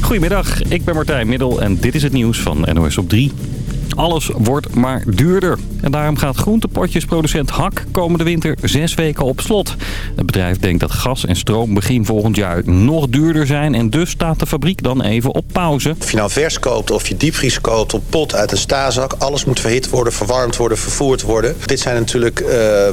Goedemiddag, ik ben Martijn Middel en dit is het nieuws van NOS op 3. Alles wordt maar duurder. En daarom gaat groentepotjesproducent Hak komende winter zes weken op slot. Het bedrijf denkt dat gas en stroom begin volgend jaar nog duurder zijn. En dus staat de fabriek dan even op pauze. Of je nou vers koopt of je diepvries koopt op pot uit een stazak. Alles moet verhit worden, verwarmd worden, vervoerd worden. Dit zijn natuurlijk uh,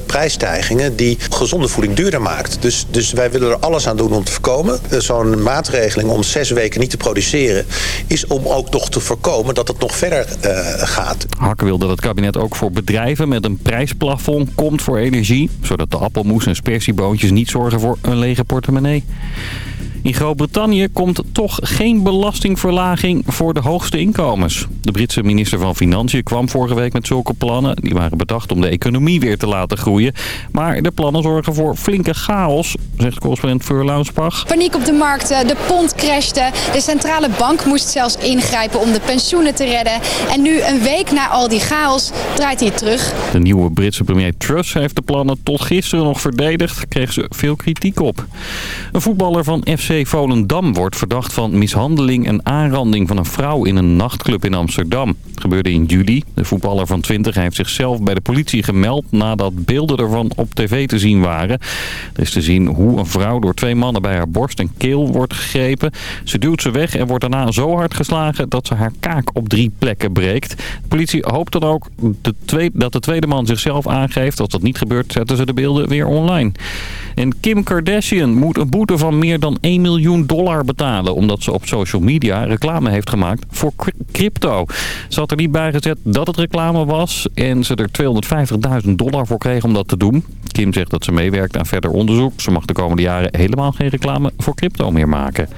prijsstijgingen die gezonde voeding duurder maakt. Dus, dus wij willen er alles aan doen om te voorkomen. Zo'n maatregeling om zes weken niet te produceren... is om ook nog te voorkomen dat het nog verder uh, gaat. Hak wil dat het kabinet ook voor bedrijven met een prijsplafond komt voor energie. Zodat de appelmoes en spersieboontjes niet zorgen voor een lege portemonnee. In Groot-Brittannië komt toch geen belastingverlaging voor de hoogste inkomens. De Britse minister van Financiën kwam vorige week met zulke plannen. Die waren bedacht om de economie weer te laten groeien. Maar de plannen zorgen voor flinke chaos, zegt correspondent Fleur Launsbach. Paniek op de markten, de pond crashte. De centrale bank moest zelfs ingrijpen om de pensioenen te redden. En nu, een week na al die chaos, draait hij terug. De nieuwe Britse premier Truss heeft de plannen tot gisteren nog verdedigd. Kreeg ze veel kritiek op. Een voetballer van FC Volendam wordt verdacht van mishandeling en aanranding van een vrouw in een nachtclub in Amsterdam. Gebeurde in juli. De voetballer van 20 heeft zichzelf bij de politie gemeld nadat beelden ervan op tv te zien waren. Er is te zien hoe een vrouw door twee mannen bij haar borst en keel wordt gegrepen. Ze duwt ze weg en wordt daarna zo hard geslagen dat ze haar kaak op drie plekken breekt. De politie hoopt dan ook de dat de tweede man zichzelf aangeeft. Als dat niet gebeurt zetten ze de beelden weer online. En Kim Kardashian moet een boete van meer dan 1 miljoen dollar betalen... omdat ze op social media reclame heeft gemaakt voor crypto. Ze had er niet bij gezet dat het reclame was... en ze er 250.000 dollar voor kreeg om dat te doen. Kim zegt dat ze meewerkt aan verder onderzoek. Ze mag de komende jaren helemaal geen reclame voor crypto meer maken.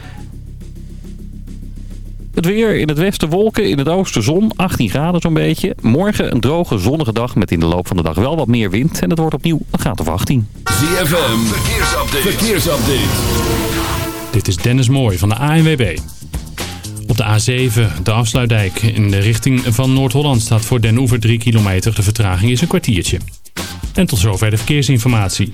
Het weer in het westen wolken, in het oosten zon, 18 graden zo'n beetje. Morgen een droge zonnige dag met in de loop van de dag wel wat meer wind. En het wordt opnieuw een graad of 18. ZFM, verkeersupdate. verkeersupdate. Dit is Dennis Mooij van de ANWB. Op de A7, de afsluitdijk, in de richting van Noord-Holland staat voor Den Oever 3 kilometer. De vertraging is een kwartiertje. En tot zover de verkeersinformatie.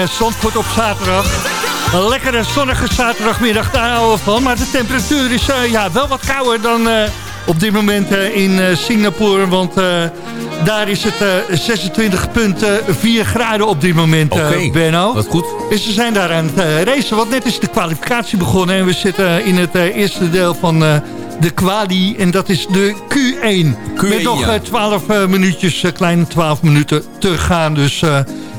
Bij uh, Zandvoort op zaterdag. Een lekkere zonnige zaterdagmiddag, daar houden we van. Maar de temperatuur is uh, ja, wel wat kouder dan uh, op dit moment in Singapore. Want daar is het 26,4 graden op dit moment, okay, Benno. Wat goed. En ze zijn daar aan het racen, want net is de kwalificatie begonnen. En we zitten in het eerste deel van de quali. En dat is de Q1. Q1 Met nog ja. 12 minuutjes, kleine 12 minuten te gaan. Dus...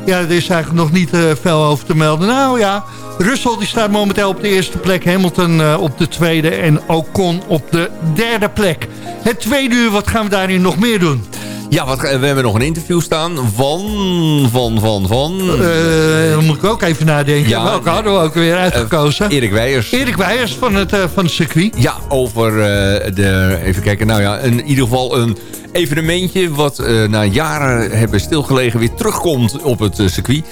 Ja, er is eigenlijk nog niet uh, veel over te melden. Nou ja, Russell die staat momenteel op de eerste plek. Hamilton uh, op de tweede en Ocon op de derde plek. Het tweede uur, wat gaan we daarin nog meer doen? Ja, wat, we hebben nog een interview staan van, van, van, van... Uh, dan moet ik ook even nadenken. Ja, Welke nee. hadden we ook weer uitgekozen? Uh, Erik Weijers. Erik Weijers van het, uh, van het circuit. Ja, over de... Even kijken, nou ja, in ieder geval een evenementje... wat na jaren hebben stilgelegen weer terugkomt op het circuit.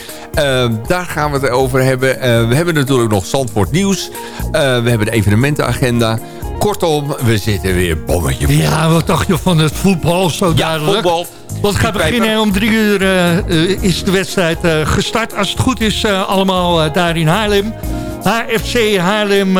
daar gaan we het over hebben. we hebben natuurlijk nog Zandvoort Nieuws. we hebben de evenementenagenda... Kortom, we zitten weer bommetje. Ja, wat dacht je van het voetbal zo ja, duidelijk? voetbal. Want het gaat beginnen om drie uur uh, uh, is de wedstrijd uh, gestart. Als het goed is, allemaal daar in Haarlem. HFC Haarlem,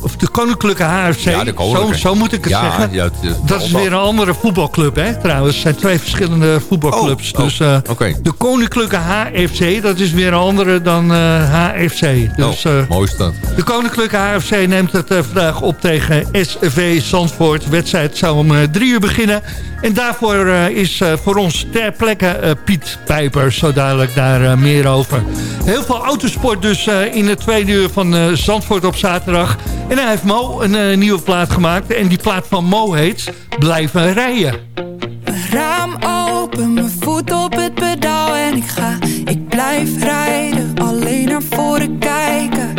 of de Koninklijke HFC. Ja, de Koninklijke. Zo, zo moet ik het ja, zeggen. Ja, dat is weer een andere voetbalclub, hè, trouwens. Het zijn twee verschillende voetbalclubs. Oh, dus oh, okay. de Koninklijke HFC, dat is weer een andere dan HFC. Dus, oh, mooi is dat. De Koninklijke HFC neemt het vandaag op tegen SV Zandvoort. De wedstrijd zou om drie uur beginnen. En daarvoor is voor ons ter plekke Piet Pijper. Zo dadelijk daar meer over. Heel veel autosport dus in het tweede uur van Zandvoort op zaterdag. En hij heeft Mo een nieuwe plaat gemaakt. En die plaat van Mo heet Blijven rijden. Raam open, mijn voet op het pedaal en ik ga. Ik blijf rijden, alleen naar voren kijken.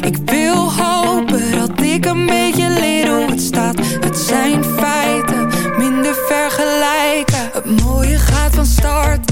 Ik wil hopen dat ik een beetje leer hoe het staat. Het zijn feiten, minder vergelijken. Het mooie gaat van start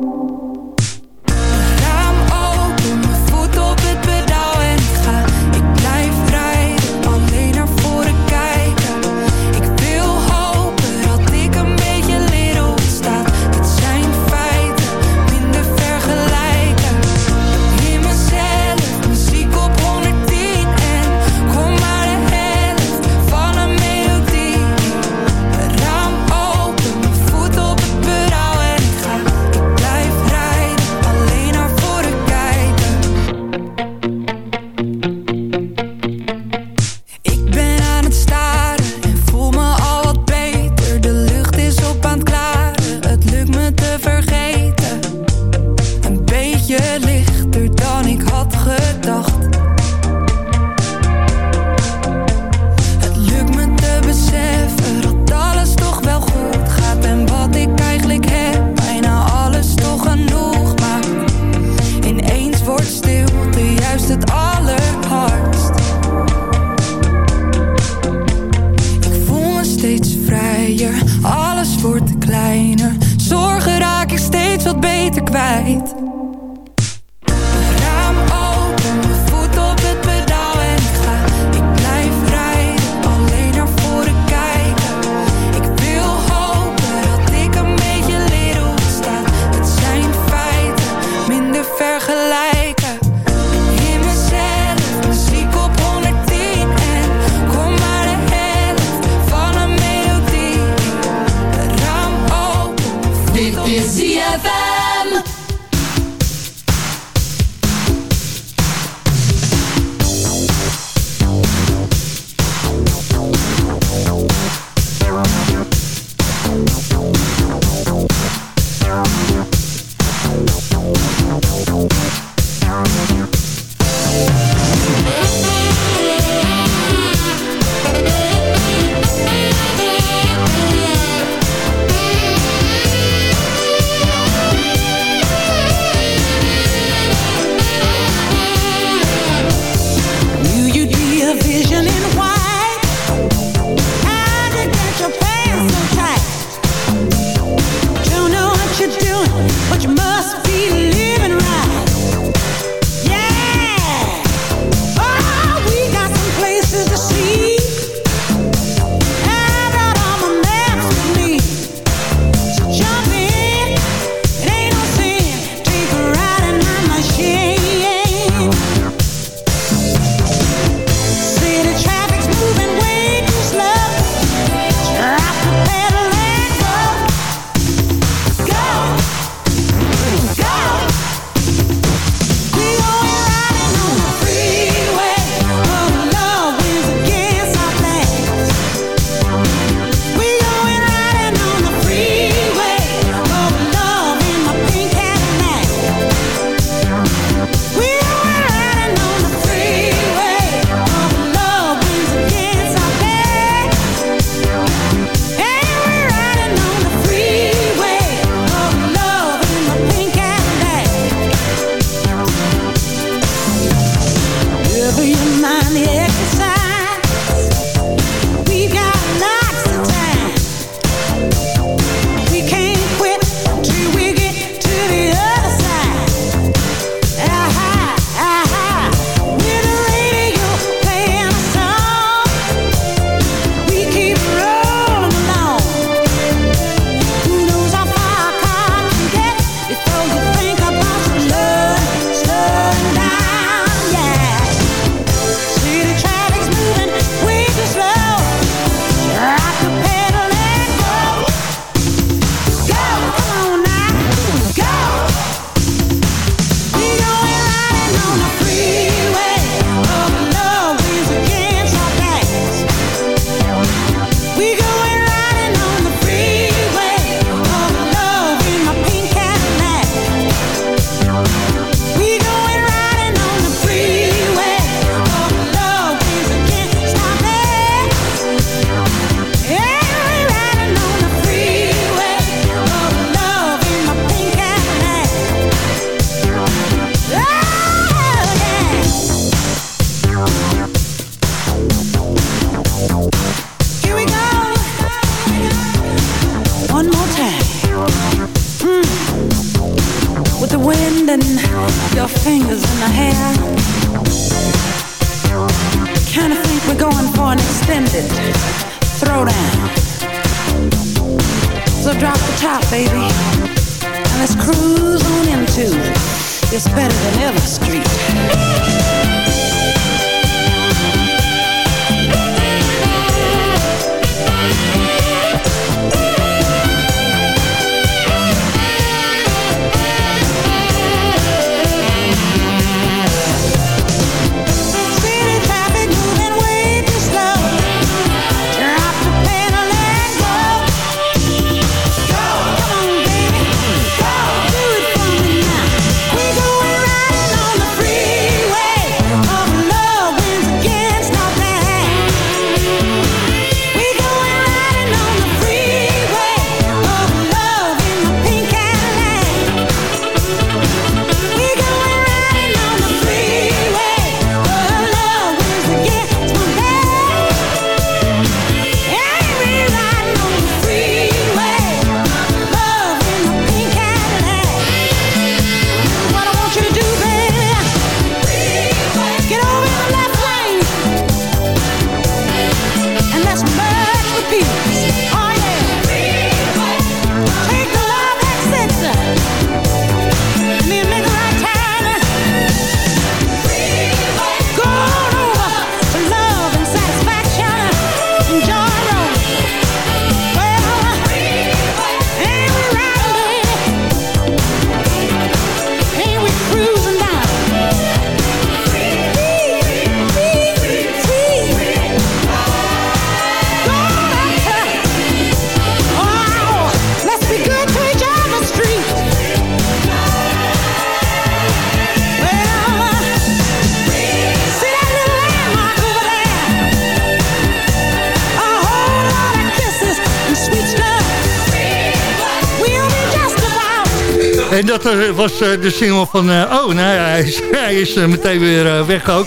Dat eh, was eh, de single van... eh, oh, nou ja, hij is, meteen weer weg ook.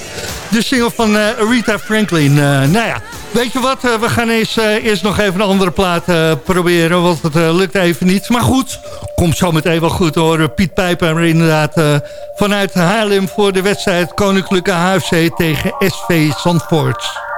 De single van Aretha Franklin. Nou ja, weet je wat? we gaan eens, eerst nog even een andere plaat proberen. Want het lukt even niet. Maar goed, komt zo meteen wel goed hoor. Piet Pijper inderdaad vanuit Haarlem... voor de wedstrijd Koninklijke HFC tegen SV Zandvoort.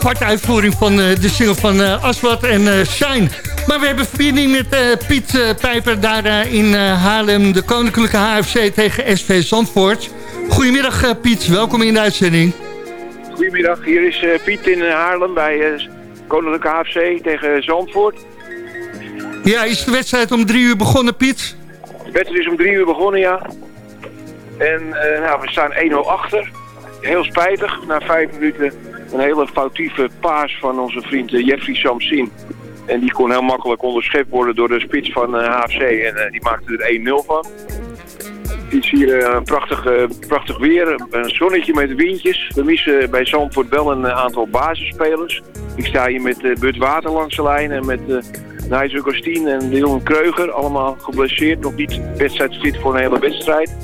Aparte uitvoering van eh, de single van eh Aswad en eh, Shine. Maar we hebben verbinding met Piet Pijper daar in Haarlem. De Koninklijke HFC tegen SV Zandvoort. Goedemiddag Piet, welkom in de uitzending. Goedemiddag, hier is Piet in Haarlem bij Koninklijke HFC tegen Zandvoort. Ja, is de wedstrijd om drie uur begonnen Piet? De wedstrijd is om drie uur begonnen, ja. En nou, we staan 1-0 achter. Heel spijtig, na vijf minuten een hele foutieve paas van onze vriend eh, Jeffrey Samsin. En die kon heel makkelijk onderschept worden door de spits van eh, HFC. En eh, die maakte er 1-0 van. Het is hier eh, een prachtig, eh, prachtig weer, een zonnetje met windjes. We missen bij Zandvoort wel een eh, aantal basisspelers. Ik sta hier met eh Bud Water de lijn en met Nigel Costien en Leon Kreuger. Allemaal geblesseerd, nog niet wedstrijdfit voor een hele wedstrijd.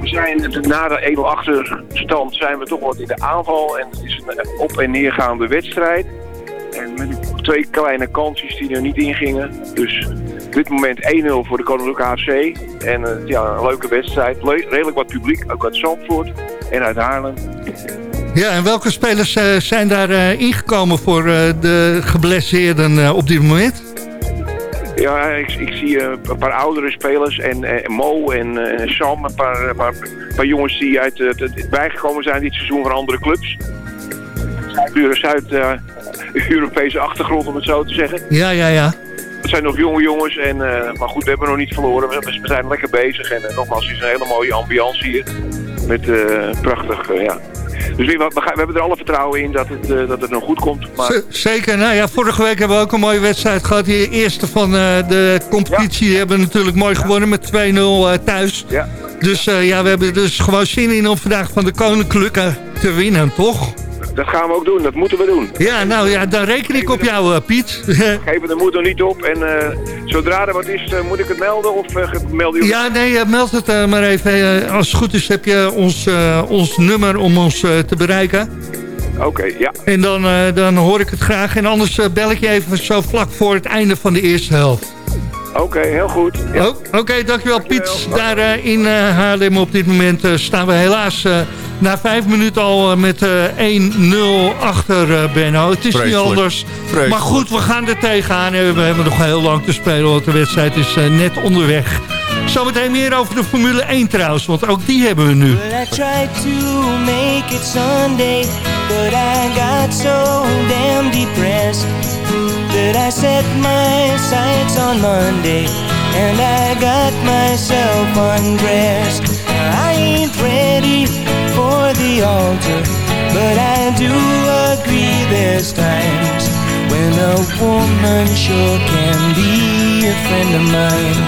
We zijn na de 1-0 achterstand zijn we toch wat in de aanval en het is een op- en neergaande wedstrijd. En met twee kleine kansjes die er niet ingingen. Dus op dit moment 1-0 voor de Koninklijke AFC. En eh, ja, een leuke wedstrijd. Redelijk wat publiek, ook uit Zandvoort en uit Haarlem. Ja, en welke spelers eh, zijn daar eh, ingekomen voor de geblesseerden op dit moment? Ja, ik, ik zie eh, een paar oudere spelers en eh, Mo en eh, Sam, een paar, een paar, een paar jongens die uit het bijgekomen zijn dit seizoen van andere clubs. Zuid-Europese achtergrond, om het zo te zeggen. Ja, ja, ja. Het zijn nog jonge jongens, en, maar goed, we hebben nog niet verloren. We, we zijn lekker bezig en nogmaals, het is een hele mooie ambiance hier. Met prachtig, ja. Dus we, we, hebben er alle vertrouwen in dat het, eh, dat het nog goed komt. Maar Zeker, nou ja, vorige week hebben we ook een mooie wedstrijd gehad. Die eerste van eh, de competitie hebben we natuurlijk mooi gewonnen met 2-0 eh, thuis. Ja. Dus ja, we hebben dus gewoon zin in om vandaag van de Koninklijke te winnen, toch? dat gaan we ook doen, dat moeten we doen. Ja, nou ja, dan reken ik op jou, eh, Piet. Geef de moed er niet op en eh, zodra er wat is, eh, moet ik het melden of meld je Ja, nee, meld het maar even. als het goed is heb je ons, ons nummer om ons te bereiken. Oké, ja. En dan, dan hoor ik het graag. En anders bel ik je even zo vlak voor het einde van de eerste helft. Oké, heel goed. Oh, oké, dankjewel, Piet. Daar in Haarlem op dit moment staan we helaas na vijf minuten al eh, met eh, 1-0 achter eh, Benno. Het is niet anders. Maar goed, we gaan er tegenaan. We hebben nog heel lang te spelen, want de wedstrijd is net onderweg. Zometeen meer over de Formule 1 trouwens, want ook die hebben we nu. Well, I to make it Sunday, but I got so damn depressed. That I set my sights on Monday, and I got myself undressed. I ain't ready altar, but I do agree there's times when a woman sure can be a friend of mine.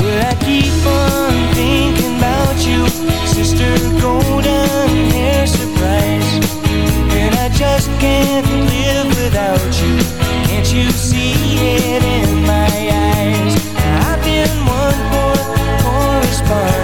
Will I keep on thinking about you, sister golden hair surprise? And I just can't live without you. Can't you see it in my eyes? I've been one poor correspondent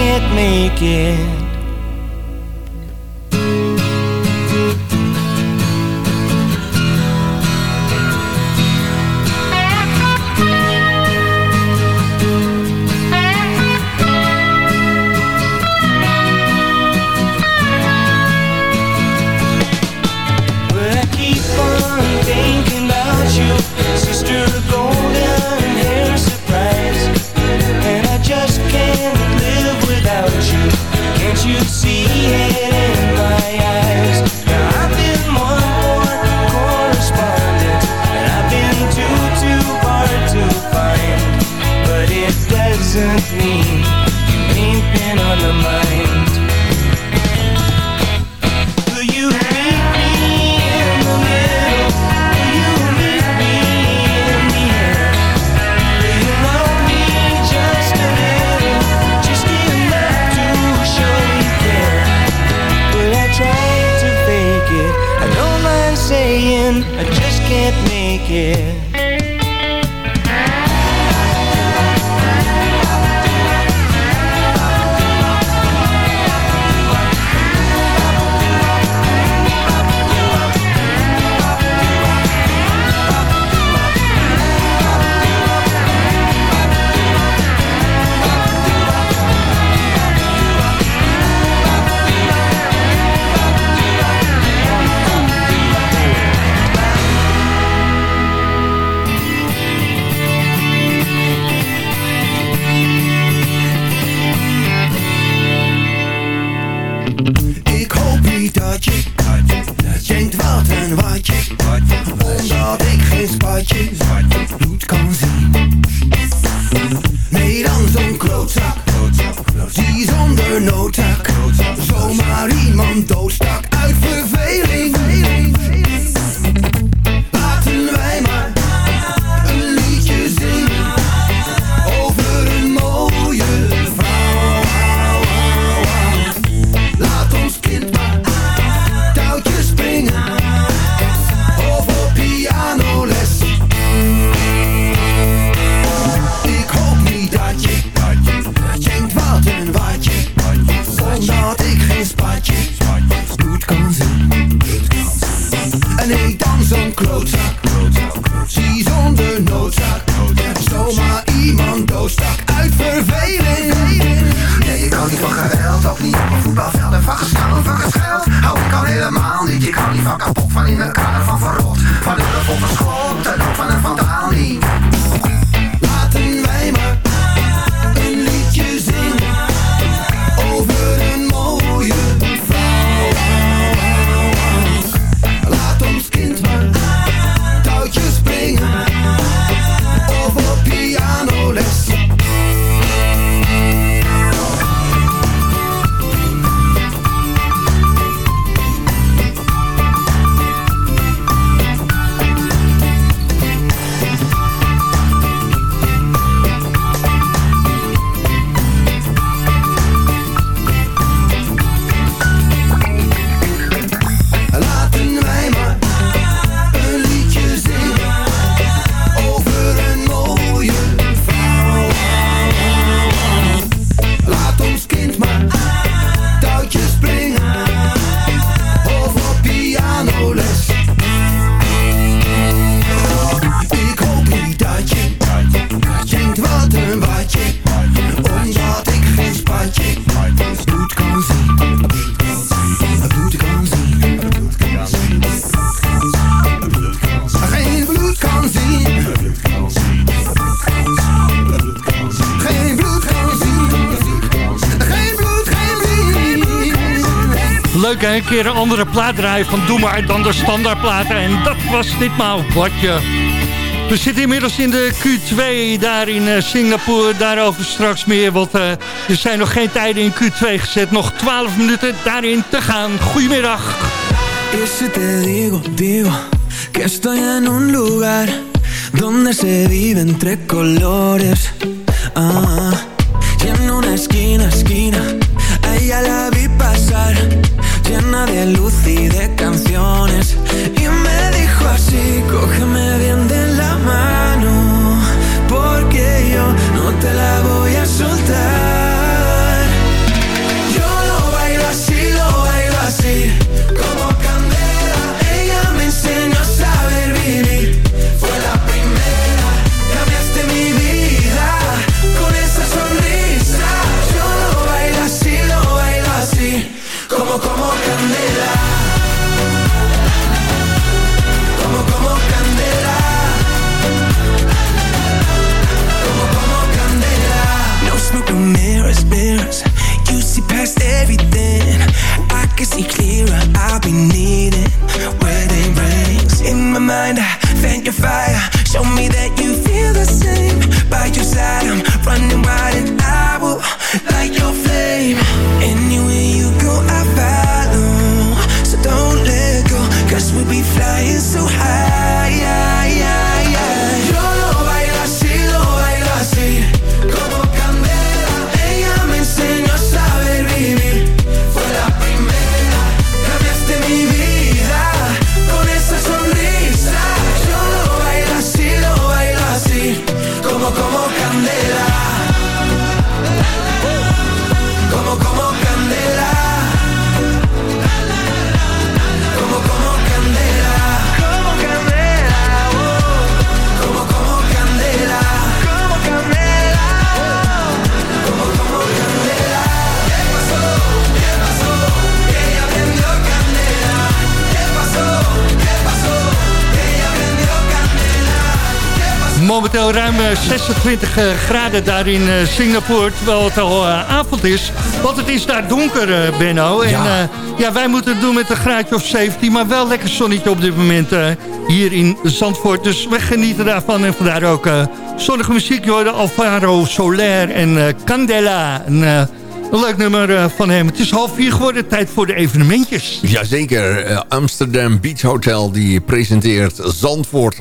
can't make it. can't make it opgeschoten keer een andere plaat draaien van Doe maar dan de standaardplaten. En dat was ditmaal watje. We zitten inmiddels in de Q2 daar in eh, Singapore. Daarover straks meer, want eh, er zijn nog geen tijden in Q2 gezet. Nog 12 minuten daarin te gaan. Goedemiddag. Que estoy en un lugar donde se vive entre colores. Ah, en una esquina, esquina, Momenteel ruim eh, 26 eh, graden daar in eh, Singapore, terwijl het al eh, avond is. Want het is daar donker, eh, Benno. En ja. ja, wij moeten het doen met een graadje of 17, maar wel lekker zonnetje op dit moment eh, hier in Zandvoort. Dus we genieten daarvan en vandaar ook eh, zonnige muziek. Je hoorde Alvaro Soler en eh, Candela. Eh, een leuk nummer eh, van hem. Het is half vier geworden, tijd voor de evenementjes. Jazeker, eh, Amsterdam Beach Hotel die presenteert Zandvoort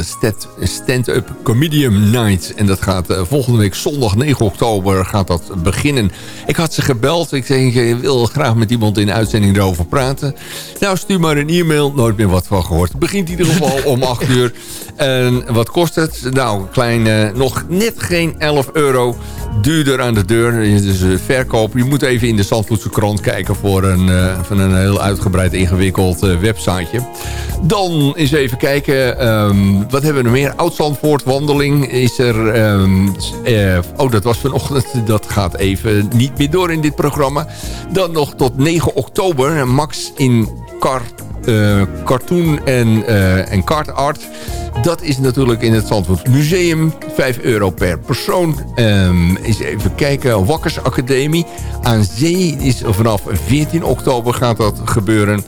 stand- stand-up comedian night. En dat gaat eh, volgende week zondag 9 oktober gaat dat beginnen. Ik had ze gebeld, ik zei ik wil graag met iemand in de uitzending erover praten. Nou, stuur maar een e-mail, nooit meer wat van gehoord. Het begint in ieder geval om 8 uur. En wat kost het? Nou, klein, nog net geen 11 euro. Duurder aan de deur, dus Je moet even in de Zandvoortse krant kijken voor een, eh, van een heel uitgebreid ingewikkeld eh, websiteje. Dan eens even kijken, ehm, wat hebben we nog meer? Oud-Zandvoort wandeling is er... ehm, eh, oh, dat was vanochtend. Dat gaat even niet meer door in dit programma. Dan nog tot 9 oktober. Max in Kar eh, cartoon en, eh en card art. Dat is natuurlijk in het Zandvoort Museum. 5 euro per persoon. Ehm eens even kijken. Wakkers Academie. Aan zee is vanaf 14 oktober gaat dat gebeuren.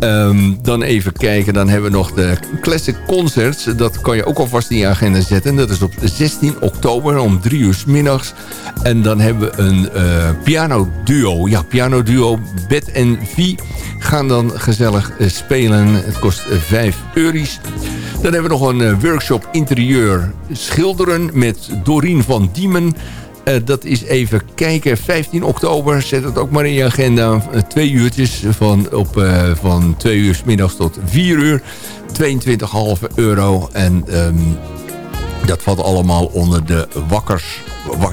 Ehm, dan even kijken. Dan hebben we nog de Classic Concerts. Dat kan je ook alvast in je agenda zetten. Dat is op 16 oktober om 3 uur 's middags. En dan hebben we een eh, piano duo. Ja, piano duo Bet en V gaan dan gezellig eh, spelen. Het kost eh, 5 euro's. Dan hebben we nog een workshop interieur schilderen met Dorien van Diemen. Eh, dat is even kijken, 15 oktober. Zet het ook maar in je agenda. Eh, twee uurtjes van, op, eh, van 2 uur 's middags tot 4 uur. 22,5 euro. En ehm, dat valt allemaal onder de Wakkers...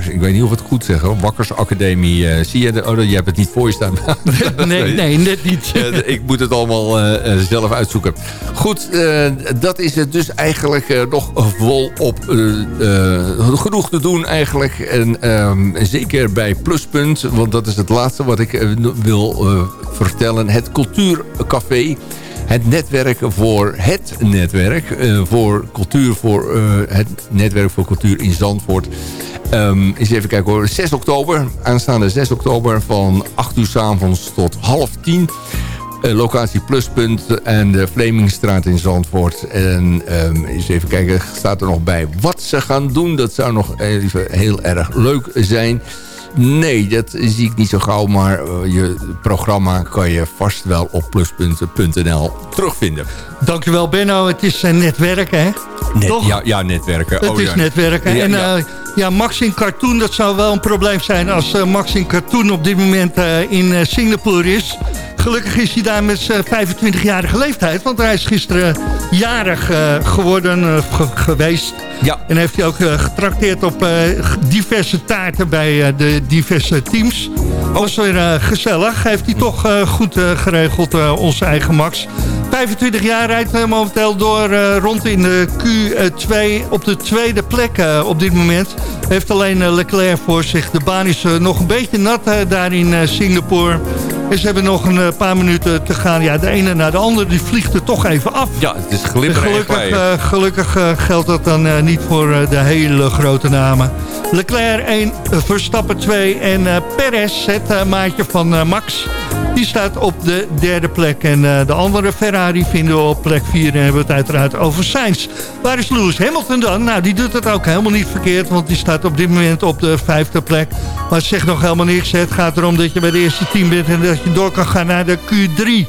Ik weet niet of ik het goed zeg. hoor. Wakkers Academie. eh, zie je? De, oh, je hebt het niet voor je staan. Nee, nee, net niet. Ja, ik moet het allemaal eh, eh, zelf uitzoeken. Goed, eh, dat is het dus eigenlijk eh, nog volop eh, eh, genoeg te doen eigenlijk. En ehm, zeker bij Pluspunt, want dat is het laatste wat ik eh, wil eh, vertellen. Het Cultuurcafé. Het netwerk voor het netwerk. eh, voor cultuur, voor eh, het netwerk voor cultuur in Zandvoort. Ehm eens even kijken hoor. 6 oktober. Aanstaande 6 oktober van 8 uur s avonds tot half 10. Eh, locatie Pluspunt en de Vlemingstraat in Zandvoort. En ehm, eens even kijken, staat er nog bij wat ze gaan doen. Dat zou nog even heel erg leuk zijn. Nee, dat zie ik niet zo gauw. Maar eh, je programma kan je vast wel op pluspunten.nl terugvinden. Dankjewel Benno, het is uh, netwerken hè? Net, Toch? ja, ja, netwerken. Het Oh, is ja. netwerken. Ja, en ja. eh, ja, Max in Cartoon, dat zou wel een probleem zijn als eh, Max in Cartoon op dit moment eh, in eh, Singapore is. Gelukkig is hij daar met zijn 25-jarige leeftijd, want hij is gisteren jarig eh, geworden, eh, ge- geweest. Ja. En heeft hij ook eh, getrakteerd op eh, diverse taarten bij eh, de diverse teams. Was weer eh, gezellig. Heeft hij toch eh, goed eh, geregeld, eh, onze eigen Max. 25 jaar rijdt eh, momenteel door eh, rond in de Q2 op de tweede plek eh, op dit moment. Heeft alleen eh, Leclerc voor zich. De baan is eh, nog een beetje nat eh, daar in eh, Singapore. En ze hebben nog een eh, paar minuten te gaan. Ja, de ene na de andere die vliegt er toch even af. Ja, het is glibberen en Gelukkig, eh, gelukkig eh, geldt dat dan niet voor de hele grote namen. Leclerc 1, Verstappen 2 en Perez, het maatje van Max... die staat op de derde plek. En eh, de andere Ferrari vinden we op plek 4 en hebben we het uiteraard over Sainz. Waar is Lewis Hamilton dan? Nou, die doet het ook helemaal niet verkeerd... want die staat op dit moment op de vijfde plek. Maar het zegt nog helemaal niks. Het gaat erom dat je bij de eerste team bent... en dat je door kan gaan naar de Q3...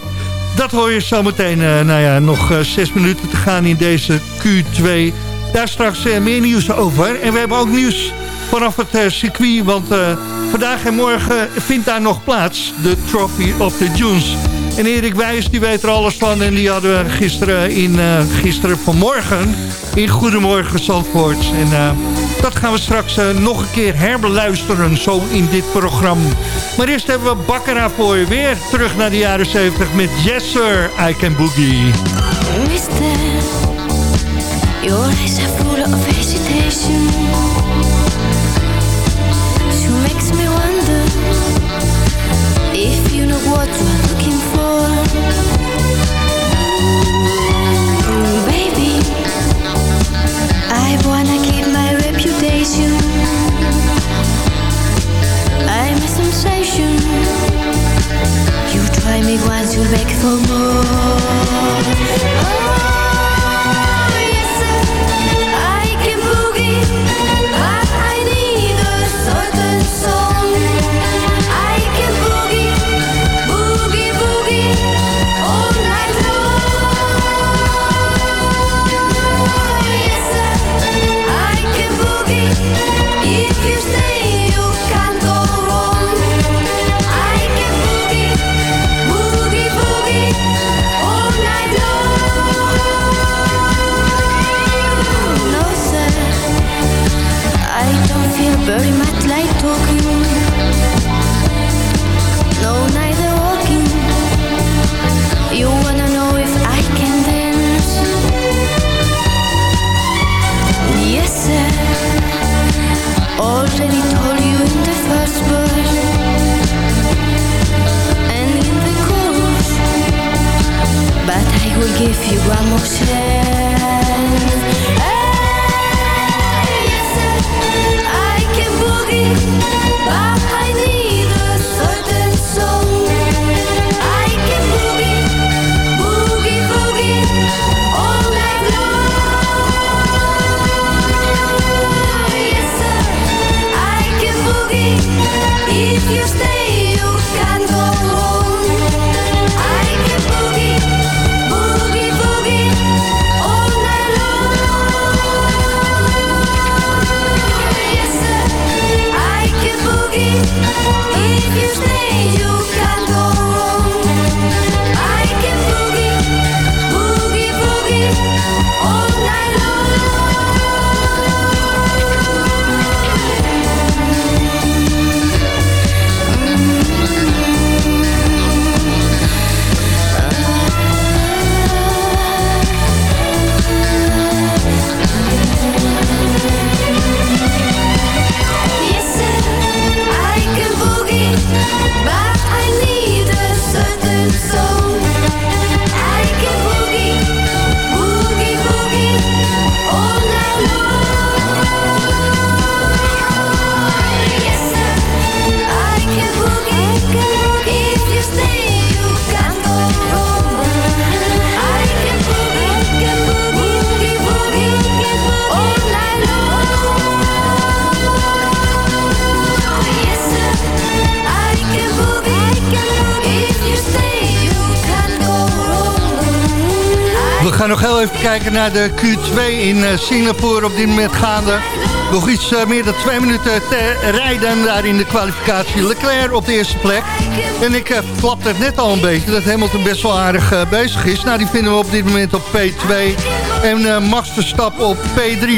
Dat hoor je zometeen. eh nou ja, nog eh, zes minuten te gaan in deze Q2. Daar straks meer nieuws over. En we hebben ook nieuws vanaf het eh, circuit. Want eh, vandaag en morgen vindt daar nog plaats. De Trophy of the Dunes. En Erik Wijs die weet er alles van. En die hadden we gisteren, in, eh, gisteren vanmorgen in Goedemorgen Zandvoort. En dat gaan we straks nog een keer herbeluisteren. Zo in dit programma. Maar eerst hebben we Bakkera voor weer. Terug naar de jaren 70 met Yes Sir, I Can Boogie. Mister, your eyes are of. ik want to beg for more. Kijken naar de Q2 in eh, Singapore op dit moment gaande. Nog iets eh, meer dan twee minuten te rijden daar in de kwalificatie. Leclerc op de eerste plek. En ik uh, klapte het net al een beetje dat Hamilton best wel aardig eh, bezig is. Nou, die vinden we op dit moment op P2. En eh, Max Verstappen op P3.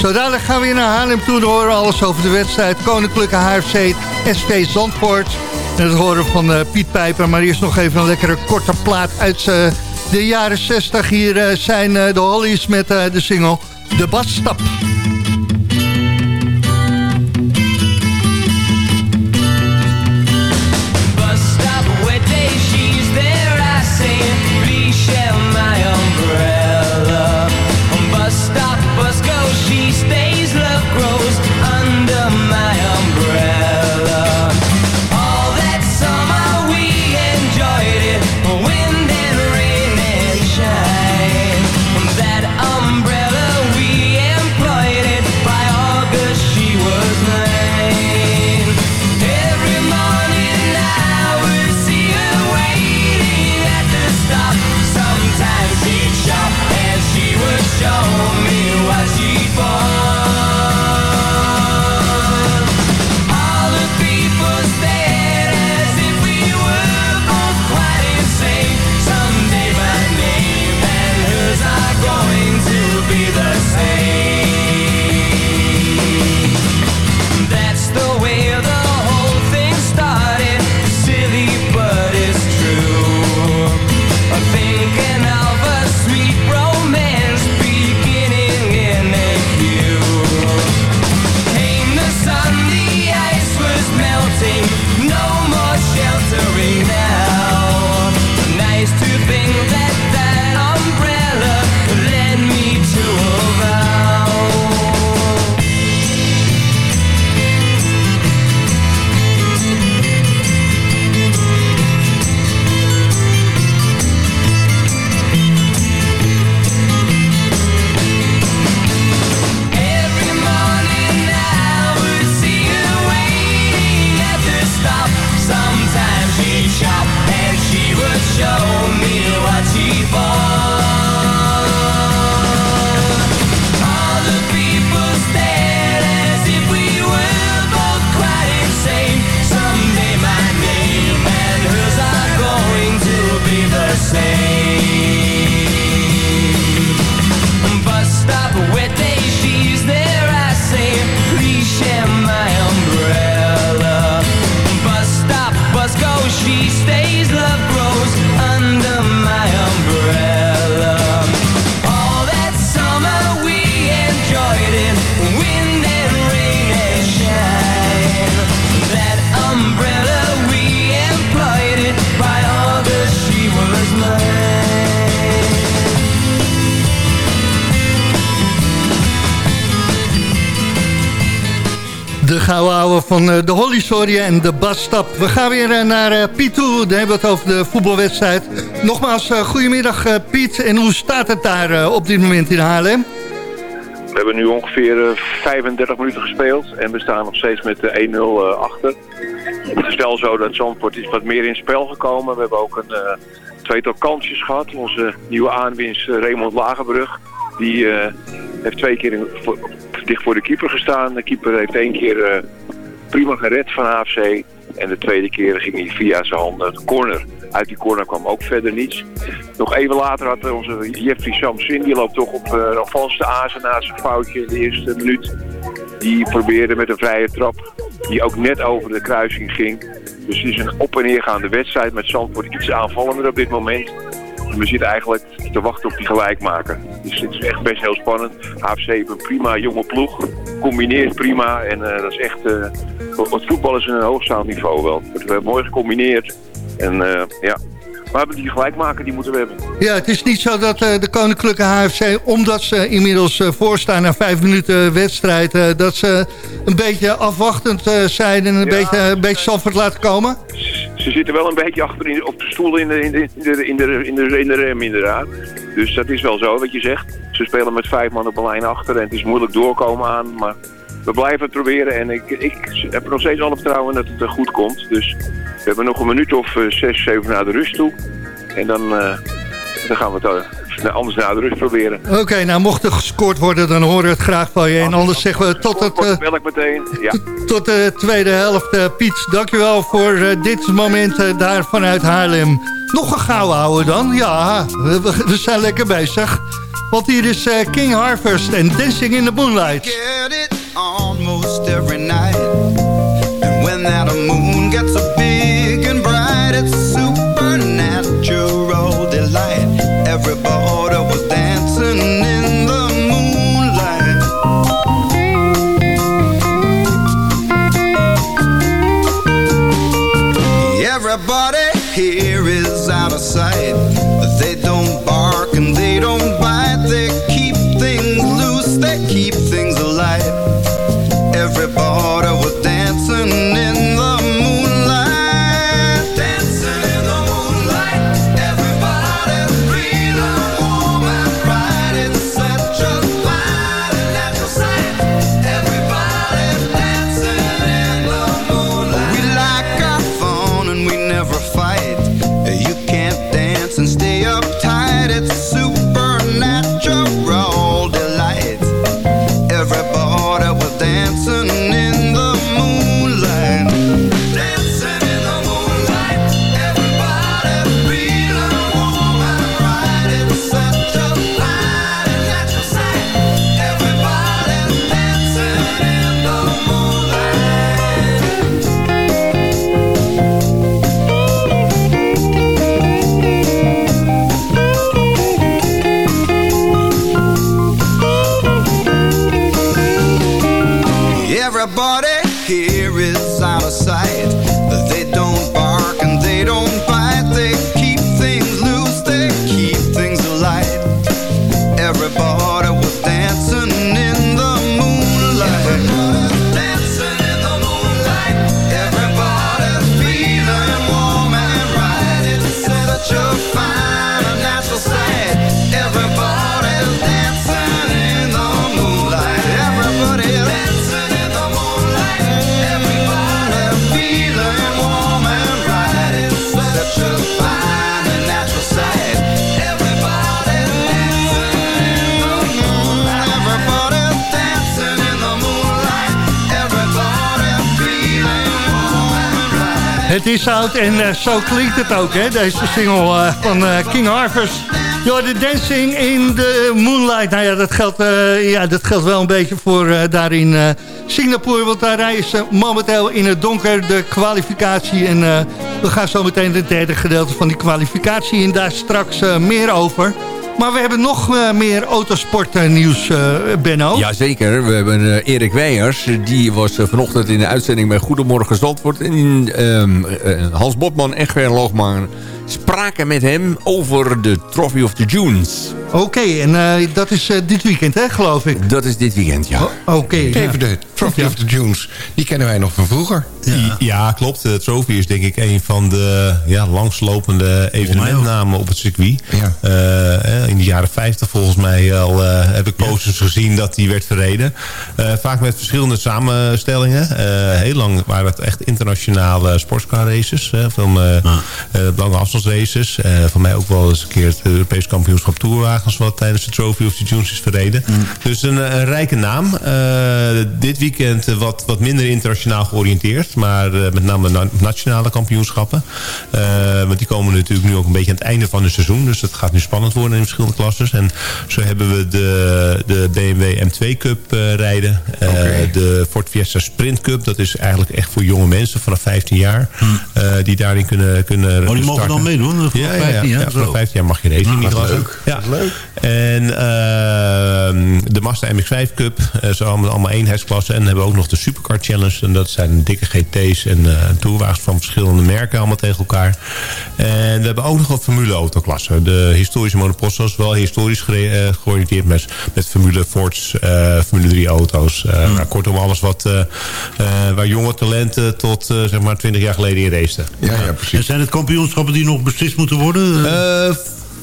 Zo gaan we weer naar Haarlem toe. Dan horen we alles over de wedstrijd. Koninklijke HFC SV Zandvoort. En dat horen van eh, Piet Pijper. Maar eerst nog even een lekkere korte plaat uit eh, de jaren 60. Hier eh, zijn eh, de Hollies met eh, de single De Badstap. De gouden van eh, de Holly Sorry en de Badstap. We gaan weer eh, naar eh, Piet toe. Dan hebben we het over de voetbalwedstrijd. Nogmaals, goedemiddag Piet. En hoe staat het daar op dit moment in Haarlem? We hebben nu ongeveer eh, 35 minuten gespeeld en we staan nog steeds met eh, 1-0 eh, achter. Het is wel zo dat Zandvoort is wat meer in spel gekomen. We hebben ook een eh, tweetal kansjes gehad. Onze nieuwe aanwinst Raymond Lagerbrug, die heeft twee keer dicht voor de keeper gestaan. De keeper heeft één keer eh, prima gered van AFC. En de tweede keer ging hij via zijn handen de corner. Uit die corner kwam ook verder niets. Nog even later had onze Jeffrey Samsin, die loopt toch op uh, Alphonse de Azen na zijn foutje in de eerste minuut. Die probeerde met een vrije trap, die ook net over de kruising ging. Dus het is een op- en neergaande wedstrijd met Zandvoort iets aanvallender op dit moment. We zitten eigenlijk te wachten op die gelijkmaker. Dus het is echt best heel spannend. HFC heeft een prima jonge ploeg. Combineert prima. En eh, dat is echt... eh, het voetbal is een hoogstaand niveau wel. Het wordt mooi gecombineerd. En eh, ja... Maar we hebben die gelijkmaker, die moeten we hebben. Ja, het is niet zo dat eh, de Koninklijke HFC, omdat ze inmiddels eh, voorstaan na vijf minuten wedstrijd, eh, dat ze een beetje afwachtend zijn en een beetje, een beetje Zandvoort laten komen? Ze zitten wel een beetje achter in, op de stoel in de, in, de, in, de, in, de, in, de, in de rem inderdaad. Dus dat is wel zo wat je zegt. Ze spelen met vijf man op een lijn achter en het is moeilijk doorkomen aan. Maar we blijven het proberen en ik, ik heb nog steeds alle vertrouwen dat het er goed komt. Dus we hebben nog een minuut of eh, zes, zeven naar de rust toe. En dan, eh, dan gaan we het eh, anders na de rust proberen. Oké, nou mocht er gescoord worden, dan horen we het graag van je. En anders zeggen we tot het... eh, meteen. Ja. Tot de tweede helft. eh, Piet, dankjewel voor eh, dit moment eh, daar vanuit Haarlem. Nog een gauw houden dan? Ja, we, we- we zijn lekker bezig. Want hier is eh, King Harvest en Dancing in the Moonlight. get it is en eh, zo klinkt het ook, hè, deze single eh, van eh, King Harvest. Yo, de Dancing in the Moonlight. Nou ja, dat geldt, ja, dat geldt wel een beetje voor eh, daar in Singapore. Want daar ze momenteel in het donker de kwalificatie. En we gaan zo meteen het derde gedeelte van die kwalificatie in. Daar straks meer over. Maar we hebben nog eh, meer autosportnieuws, eh Benno. Jazeker, we hebben eh, Erik Weijers. Die was eh, vanochtend in de uitzending bij Goedemorgen Zandvoort. En ehm, eh, Hans Botman en Ger Loogman spraken met hem over de Trophy of the Dunes. Oké, en eh, dat is eh, dit weekend, hè, geloof ik? Dat is dit weekend, ja. Oké. Even de Trophy of the Dunes. Die kennen wij nog van vroeger. Ja, klopt. De Trophy is denk ik een van de ja, langslopende evenementnamen op het circuit. Eh, in de jaren 50 volgens mij al eh, heb ik posters gezien dat die werd verreden. Eh, vaak met verschillende samenstellingen. Eh, heel lang waren het echt internationale sportscar-races. hè, van eh, eh, lange afstandsraces. Eh van mij ook wel eens een keer het Europees kampioenschap tourwagens... wat tijdens de Trophy of the Dunes is verreden. Dus een, een rijke naam. Eh, dit weekend eh, wat, wat minder internationaal georiënteerd. Maar eh, met name na- nationale kampioenschappen. Eh, want die komen natuurlijk nu ook een beetje aan het einde van het seizoen. Dus dat gaat nu spannend worden in verschillende klasses. En zo hebben we de, de BMW M2 Cup eh, rijden. De Ford Fiesta Sprint Cup. Dat is eigenlijk echt voor jonge mensen vanaf 15 jaar. eh, die daarin kunnen, kunnen Oh, die mogen starten. dan meedoen? Vanaf Ja, ja, ja, 15 jaar? ja, vanaf Zo. 15 jaar mag je racing Ah, niet dat leuk. Ja. Dat is leuk. En ehm, de Mazda MX-5 Cup. eh zo allemaal, allemaal eenheidsklassen. En dan hebben we ook nog de Supercar Challenge. En dat zijn dikke GT's en eh tourwagens van verschillende merken. Allemaal tegen elkaar. En we hebben ook nog een Formule autoklasse. De historische monopostos. Wel historisch gere- eh, georiënteerd met, met Formule Fords, eh, Formule 3 auto's. Eh, nou, kortom alles wat, eh, eh, waar jonge talenten tot zeg maar 20 jaar geleden in raceten. Ja, ja, precies. En zijn het kampioenschappen die nog beslist moeten worden?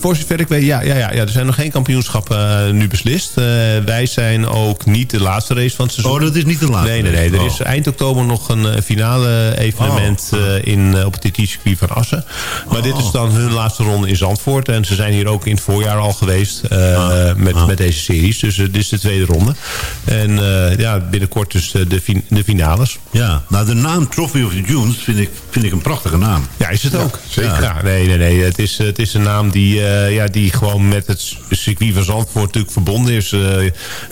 Voor zover ik weet, ja, ja, ja, ja, er zijn nog geen kampioenschappen eh, nu beslist. Eh, wij zijn ook niet de laatste race van het seizoen. Oh, dat is niet de laatste Nee, nee, nee. Er Oh. is eind oktober nog een eh, finale evenement Oh. in, op het TT-circuit van Assen. Maar dit is dan hun laatste ronde in Zandvoort. En ze zijn hier ook in het voorjaar al geweest Ah. met, met deze series. Dus dit is de tweede ronde. En ja, binnenkort dus de, de, fin- de finales. Ja, nou de naam Trophy of the Dunes vind ik, vind ik een prachtige naam. Ja, is het ook. zeker. Ja, nee, nee, nee. Het is, het is een naam die, ja, die gewoon met het circuit van Zandvoort natuurlijk verbonden is. Eh,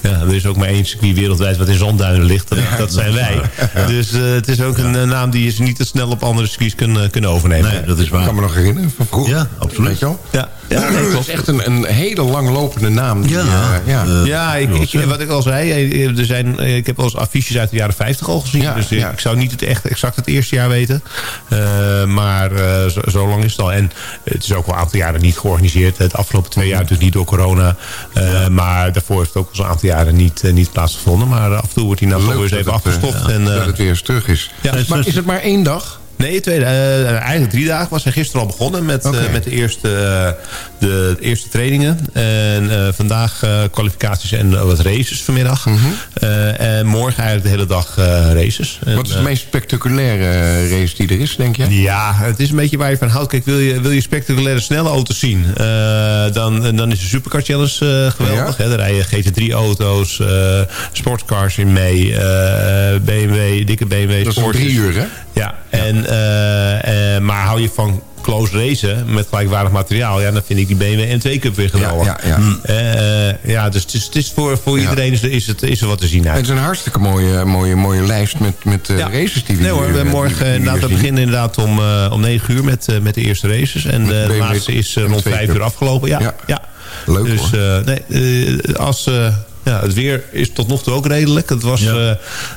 ja, er is ook maar één circuit wereldwijd wat in zandduinen ligt. Dat, dat zijn wij. Dus eh, het is ook een eh, naam die je niet te snel op andere circuits kunnen, kunnen overnemen. Nee, dat is waar. Ik kan me nog herinneren van vroeger. Ja, absoluut. Weet je wel? Ja, ja nee, het is echt een, een hele langlopende naam. Die, Ja. eh, ja. Eh, Ja, ik, ik, wat ik al zei, eh, er zijn, ik heb wel eens affiches uit de jaren 50 al gezien. Ja, dus ik, ja. ik zou niet het echt exact het eerste jaar weten. Eh, maar eh, zo, zo lang is het al. En het is ook wel een aantal jaren niet georganiseerd. Het afgelopen twee jaar natuurlijk niet door corona. Eh, Maar daarvoor heeft het ook al zo'n aantal jaren niet, niet plaatsgevonden. Maar af en toe wordt die nou weer eens even het, afgestoft. en, eh, dat het weer eens terug is. Ja. maar is het maar één dag? Nee, tweede, eh, eigenlijk drie dagen. was zijn gisteren al begonnen met, eh, met de, eerste, eh, de eerste trainingen. En vandaag kwalificaties en wat races vanmiddag. Eh, en morgen eigenlijk de hele dag races. Mhm. Wat is de meest spectaculaire race die er is, denk je? ja, het is een beetje waar je van houdt. Kijk, wil je, wil je spectaculaire snelle auto's zien... dan, dan is de Supercar Challenge geweldig. Hè? Daar rijden GT3-auto's, eh sportcars in mee. BMW, dikke BMW. Dat is Sporters. drie uur, hè? Ja, En, maar hou je van close racen met gelijkwaardig materiaal... ja, dan vind ik die BMW M2 Cup weer geweldig. Ja, ja, ja. Hm. Eh, eh, ja dus het is, het is voor, voor iedereen is is, het, is er wat te zien Het uit. is een hartstikke mooie, mooie, mooie lijst met, met eh, races die we Nee hoor, we eh, morgen die- die inderdaad, om, eh, om 9 uur met, eh, met de eerste races. En eh, de BMW laatste is eh, rond M2 5 Cup. uur afgelopen. Ja, Ja. Leuk dus, hoor. eh, nee, eh, als, eh, ja, het weer is tot nog toe ook redelijk. Het was eh,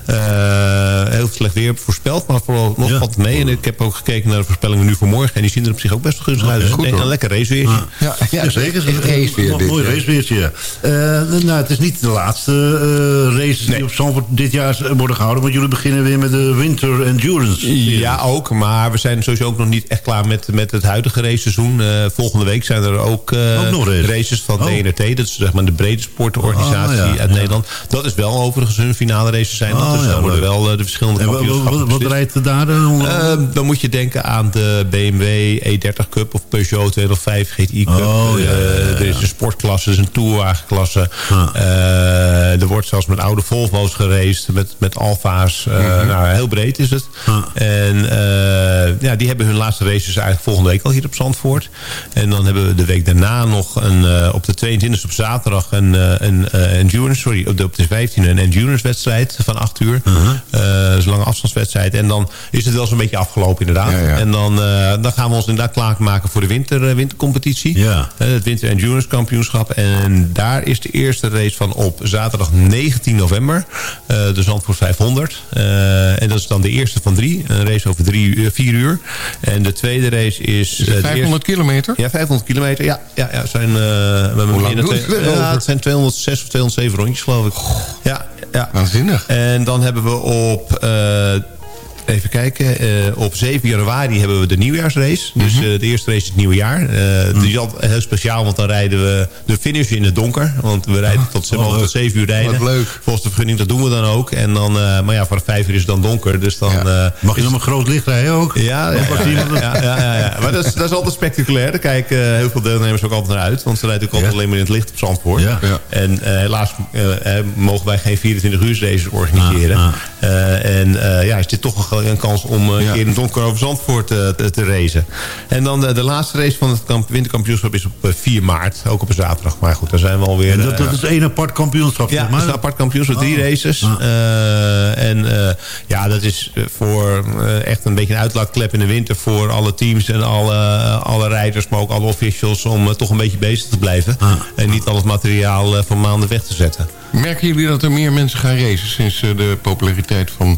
eh, heel slecht weer voorspeld, maar vooral nog Ja. wat mee. En ik heb ook gekeken naar de voorspellingen nu voor morgen. En die zien er op zich ook best wel gunstig uit. Dus goed, een, lekker raceweertje. Ja, ja, Ja, zeker. Raceweer Een dit. Mooi ja. raceweertje, ja. Eh, nou, het is niet de laatste eh, races die op Zandvoort dit jaar worden gehouden. Want jullie beginnen weer met de Winter Endurance. Ja, ook. Maar we zijn sowieso ook nog niet echt klaar met, met het huidige raceseizoen. Eh, volgende week zijn er ook, eh, Ook nog races? races van Oh. DNRT. Dat is zeg maar de brede sportorganisatie Ah, ja, uit. Nederland. Dat is wel overigens hun finale races zijn. dat. Oh, dus dan worden wel eh, de verschillende kampioenschappen wat, wat rijdt er daar dan? Eh, dan moet je denken aan de BMW E30 Cup of Peugeot 205 GTI Cup. Oh, Eh, er is een sportklasse, er is een tourwagenklasse. Eh, er wordt zelfs met oude Volvo's geraced, met, met Alfa's. Mhm. nou, heel breed is het. En ja, die hebben hun laatste races eigenlijk volgende week al hier op Zandvoort. En dan hebben we de week daarna nog een, op de 22e op zaterdag een, een eh, endurance, sorry, op de, op de 15e een endurance wedstrijd van 8 uur. Uh-huh. Eh, dat is een lange afstandswedstrijd. En dan is het wel zo'n beetje afgelopen inderdaad. Ja, ja. En dan, eh, dan gaan we ons inderdaad klaarmaken voor de winter, eh, wintercompetitie. Ja. Eh, het Winter Endurance Kampioenschap. En daar is de eerste race van op zaterdag 19 november. eh, de Zandvoort 500. Eh, en dat is dan de eerste van drie. Een race over drie, uur- vier uur. En de tweede race is... Is het eh, de 500 kilometer? ja, 500 kilometer. Ja, ja, ja zijn, eh, we hebben Hoe lang erover? ja, het zijn 206 of 207 rondjes, geloof ik. Ja, ja. Waanzinnig. En dan hebben we op... Even kijken. eh, op 7 januari hebben we de nieuwjaarsrace. Dus Mhm. eh, de eerste race is het nieuwe jaar. Eh, Die is altijd heel speciaal, want dan rijden we de finish in het donker. Want we rijden tot, oh, tot 7 uur rijden. Wat leuk. Volgens de vergunning, dat doen we dan ook. En dan, eh, maar ja, voor 5 uur is het dan donker. Dus dan... Ja. Mag je dan een groot licht rijden ook? ja, ja, ja, ja, ja, ja, ja. Maar dat is, dat is altijd spectaculair. Daar kijken heel veel deelnemers ook altijd naar uit. Want ze rijden ook altijd alleen maar in het licht op Zandvoort. En helaas mogen wij geen 24 uur races organiseren. Ah, ah. En ja, is dit toch een, een kans om eh, een Ja. keer in het donker over Zandvoort eh, te, te racen. En dan de, de laatste race van het kamp, winterkampioenschap is op eh, 4 maart. Ook op een zaterdag. Maar goed, daar zijn we alweer... En dat, dat eh, is één apart kampioenschap, ja, zeg maar. is een apart kampioenschap, drie Oh. races. Ah. Eh, en eh, ja, dat is eh, voor eh, echt een beetje een uitlaatklep in de winter... voor alle teams en alle, alle rijders, maar ook alle officials... om eh, toch een beetje bezig te blijven. Ah. En niet al het materiaal eh, van maanden weg te zetten. Merken jullie dat er meer mensen gaan racen sinds eh, de populariteit van Eh,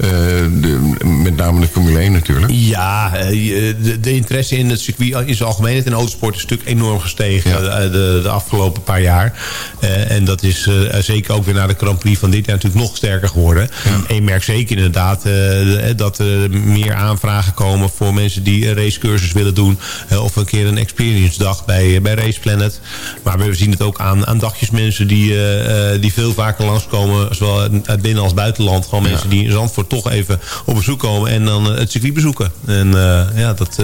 de, met name de Formule 1 natuurlijk. Ja, eh, je- de, de interesse in het circuit in zijn algemeenheid en autosport is natuurlijk enorm gestegen eh, de, de afgelopen paar jaar. Eh, en dat is eh, zeker ook weer na de Grand Prix van dit jaar natuurlijk nog sterker geworden. En je merkt zeker inderdaad eh, de- dat er meer aanvragen komen voor mensen die een racecursus willen doen. eh, of een keer een experience dag bij, bij Race Planet. Maar we zien het ook aan, aan dagjesmensen die, eh, eh, die veel vaker langskomen. Zowel uit binnen- als buitenland. Gewoon mensen die in Zandvoort toch even op bezoek komen en dan eh, het circuit bezoeken. En eh, ja, dat...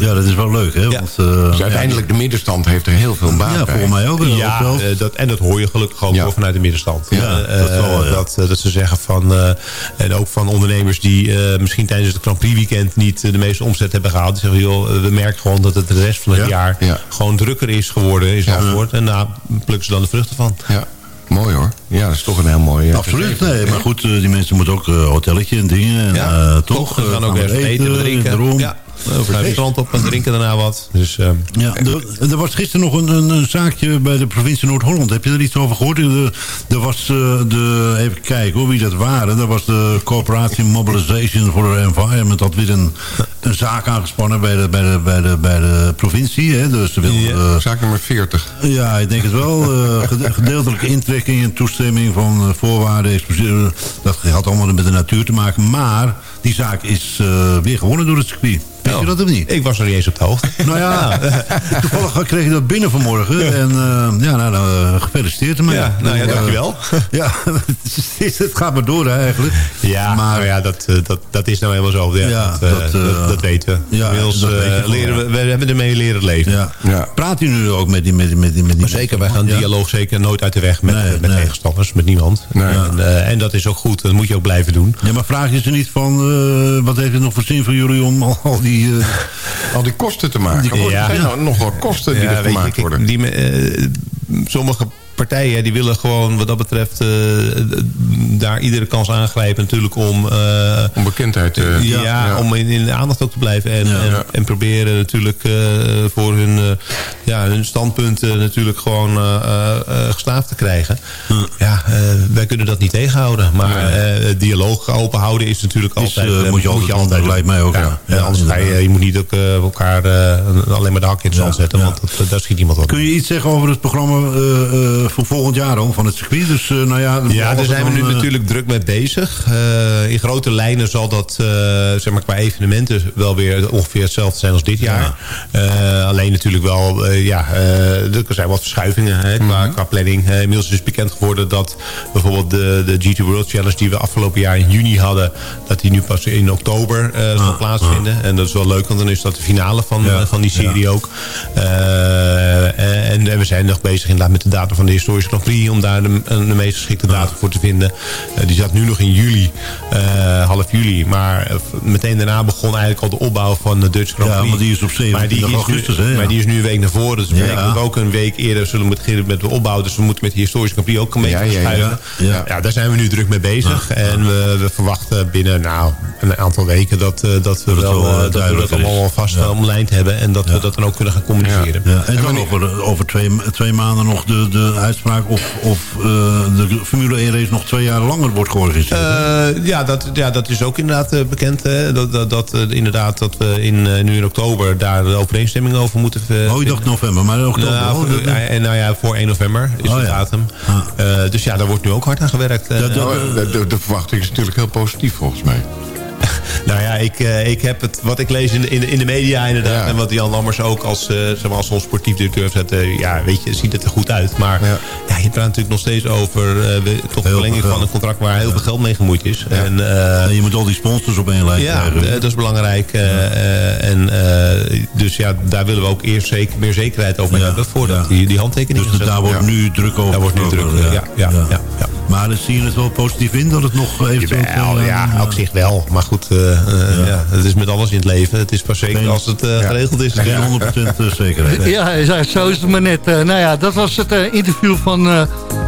ja, dat is wel leuk, hè? Want, eh, Dus uiteindelijk de middenstand heeft er heel veel baat Ja, bij. volgens mij ook. Ja, wel. eh, dat, en dat hoor je gelukkig ook wel vanuit de middenstand. Ja, Eh, dat wel, ja. dat, eh, dat ze zeggen van... eh, en ook van ondernemers die eh, misschien tijdens het Grand Prix weekend... niet eh, de meeste omzet hebben gehaald. Die zeggen, joh, eh, we merken gewoon dat het de rest van het Ja, jaar... ja. gewoon drukker is geworden in Zandvoort. En daar plukken ze dan de vruchten van. Ja, mooi hoor. Ja, dat is toch een heel mooi... eh, Absoluut, nee. Maar goed, eh, die mensen moeten ook eh, hotelletje en dingen. En, Ja, toch? gaan ook we eten, en drinken. daarom. Ja, over naar het strand op en drinken daarna wat. Dus, eh, Ja, er, er was gisteren nog een, een, een zaakje bij de provincie Noord-Holland. Heb je er iets over gehoord? Er, er was eh, de, even kijken hoor, wie dat waren. Dat was de Corporation Mobilization for the Environment. Had weer een, een zaak aangespannen bij de, bij de, bij de, bij de provincie. Hè. Dus ze wilden, eh, Zaak nummer 40. ja, ik denk het wel. Eh, gede- gedeeltelijke intrekking en toestemming van voorwaarden. Dat had allemaal met de natuur te maken. Maar die zaak is eh, weer gewonnen door het circuit. Weet je dat of niet? ik was er niet eens op de hoogte. Nou ja, toevallig kreeg je dat binnen vanmorgen. En eh, ja, nou, nou eh, gefeliciteerd ermee. Ja, nou ja, Eh, dankjewel. Ja, het, gaat maar door hè, eigenlijk. Ja, maar ja, dat, eh, dat, dat is nou helemaal zo. Ja, Ja, dat, eh, dat, dat, eh, dat weten we. ja, Inmiddels dat eh, weet leren we, we hebben ermee leren leven. Ja. Ja. Praat u nu ook met die, met die, met die, met die Maar zeker, wij gaan Ja. dialoog zeker nooit uit de weg met, Nee, met nee. tegenstanders, met niemand. Nee. En, eh, en dat is ook goed, dat moet je ook blijven doen. Ja, maar vraag je ze niet van... eh, wat heeft het nog voor zin voor jullie om al, al die... eh, Al die kosten te maken. Die- Er ja. zijn nou nog wel kosten die Ja, er je, gemaakt worden. Die, eh, sommige partijen die willen gewoon wat dat betreft eh, daar iedere kans aangrijpen natuurlijk om... Om bekendheid. eh, ja, ja. om in, in de aandacht ook te blijven. En, Ja. en, Ja. en proberen natuurlijk voor hun, ja, hun standpunten natuurlijk gewoon eh eh, eh, gestaafd te krijgen. Ja, eh, wij kunnen dat niet tegenhouden. Maar eh, dialoog open houden is natuurlijk altijd... eh, eh, moet je altijd doen, lijkt mij ook, ja. Ja, anders ga je, je moet niet ook eh, elkaar eh, alleen maar de hak in het zand zetten. Want dat, daar schiet niemand op. Kun je iets zeggen over het programma eh, eh, voor volgend jaar van het circuit? Dus, eh, nou ja, Ja, daar zijn we nu eh, natuurlijk druk mee bezig. Eh, in grote lijnen zal dat eh, zeg maar qua evenementen wel weer ongeveer hetzelfde zijn als dit jaar. Eh, alleen natuurlijk wel, eh, ja, eh, er zijn wat verschuivingen hè, qua, Mhm. qua planning. Eh, inmiddels is bekend geworden dat bijvoorbeeld de, de GT World Challenge die we afgelopen jaar in juni hadden, dat die nu pas in oktober eh, zal plaatsvinden. En dat is wel leuk, want dan is dat de finale van, Ah, Ja, eh, van die serie ja. ook. Eh, en, en we zijn nog bezig inderdaad met de datum van de historische Grand Prix om daar de, de meest geschikte datum voor te vinden. Eh, die zat nu nog in juli, eh, half juli. Maar eh, meteen daarna begon eigenlijk al de opbouw van de Dutch Grand Ja, Prix. maar die is op 27 maar die is augustus, nu, hè, ja. Maar die is nu een week naar voren. Dus we Ja. dat we ook een week eerder zullen beginnen met de opbouw. Dus we moeten met die historische ook een beetje Ja, ja, ja. Ja. Ja, daar zijn we nu druk mee bezig. En we, we verwachten binnen nou, een aantal weken dat, eh, dat we wel, wel, eh, eh, dat we dat allemaal vast Ja. omlijnd hebben. En dat we dat dan ook kunnen gaan communiceren. En dan over, over twee, twee maanden nog de, de uitspraak of, of de Formule 1 race nog twee jaar langer wordt georganiseerd. Ja, dat, ja, dat is ook inderdaad bekend. Hè? Dat, dat, dat, inderdaad, dat we in, nu in oktober daar de overeenstemming over moeten oh, dacht november, maar oktober. Nou, wel. voor, eh, nou ja, voor 1 november is Oh, de ja. datum. Eh, dus ja, daar wordt nu ook hard aan gewerkt. eh. Nou, de, de, de verwachting is natuurlijk heel positief volgens mij. Nou ja, ik, eh, ik heb het, wat ik lees in de, in de, media inderdaad... Ja. en wat Jan Lammers ook als, eh zeg maar, als ons sportief directeur heeft eh, ja, weet je, ziet het er goed uit. Maar ja. Ja. je praat natuurlijk nog steeds over we- toch verlenging van een contract... waar heel veel geld mee gemoeid is. En, eh, En je moet al die sponsors op één lijn ja, krijgen. dat is belangrijk. en, dus ja, daar willen we ook eerst zeker, meer zekerheid over hebben... voordat die, die handtekening dus daar wordt nu druk over Daar wordt nu druk, ja, ja, ja. Maar dan zie je het wel positief in dat het nog eventueel... Jawel, ja, op zich wel. Maar goed, eh, eh, ja. het is met alles in het leven. Het is pas zeker Geen- als het eh, geregeld is. Geen 100% zekerheid. Ja, zo- zo is het maar net. Eh, nou ja, dat was het eh, interview van eh,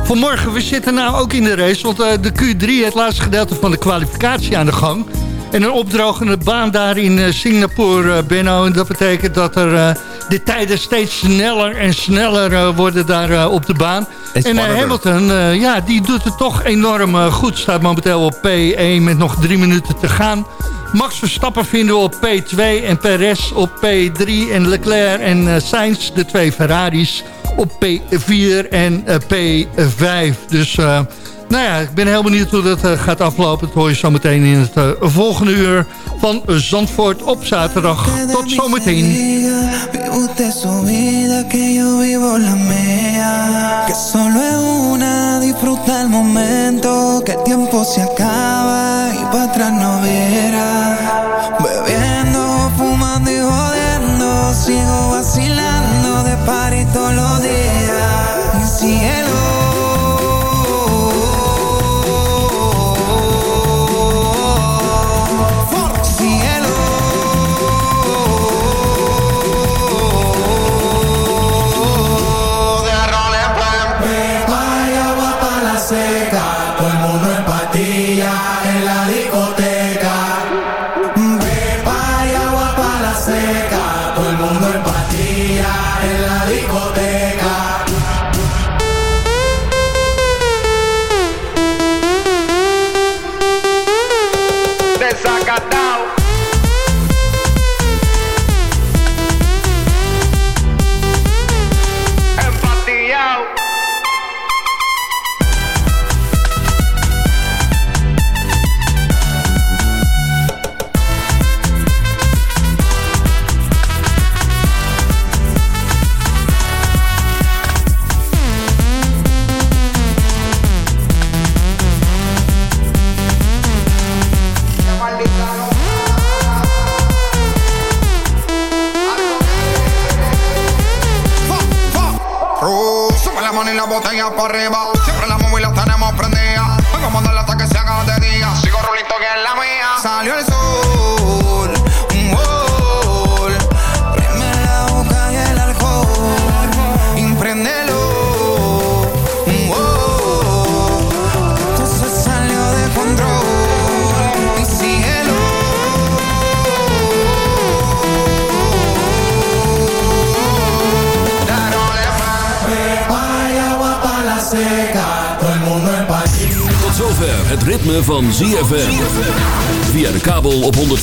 vanmorgen. We zitten nou ook in de race, want eh, de Q3, het laatste gedeelte van de kwalificatie aan de gang. En een opdrogende baan daar in eh, Singapore, Benno. En dat betekent dat er eh, de tijden steeds sneller en sneller eh, worden daar eh, op de baan. En En eh. Hamilton, ja, die doet het toch enorm goed. Staat momenteel op P1 met nog drie minuten te gaan. Max Verstappen vinden we op P2 en Perez op P3. En Leclerc en Sainz, de twee Ferraris, op P4 en eh, P5. Dus nou ja, ik ben heel benieuwd hoe dat eh, gaat aflopen. Dat hoor je zometeen in het eh, volgende uur van Zandvoort op zaterdag. Tot zometeen.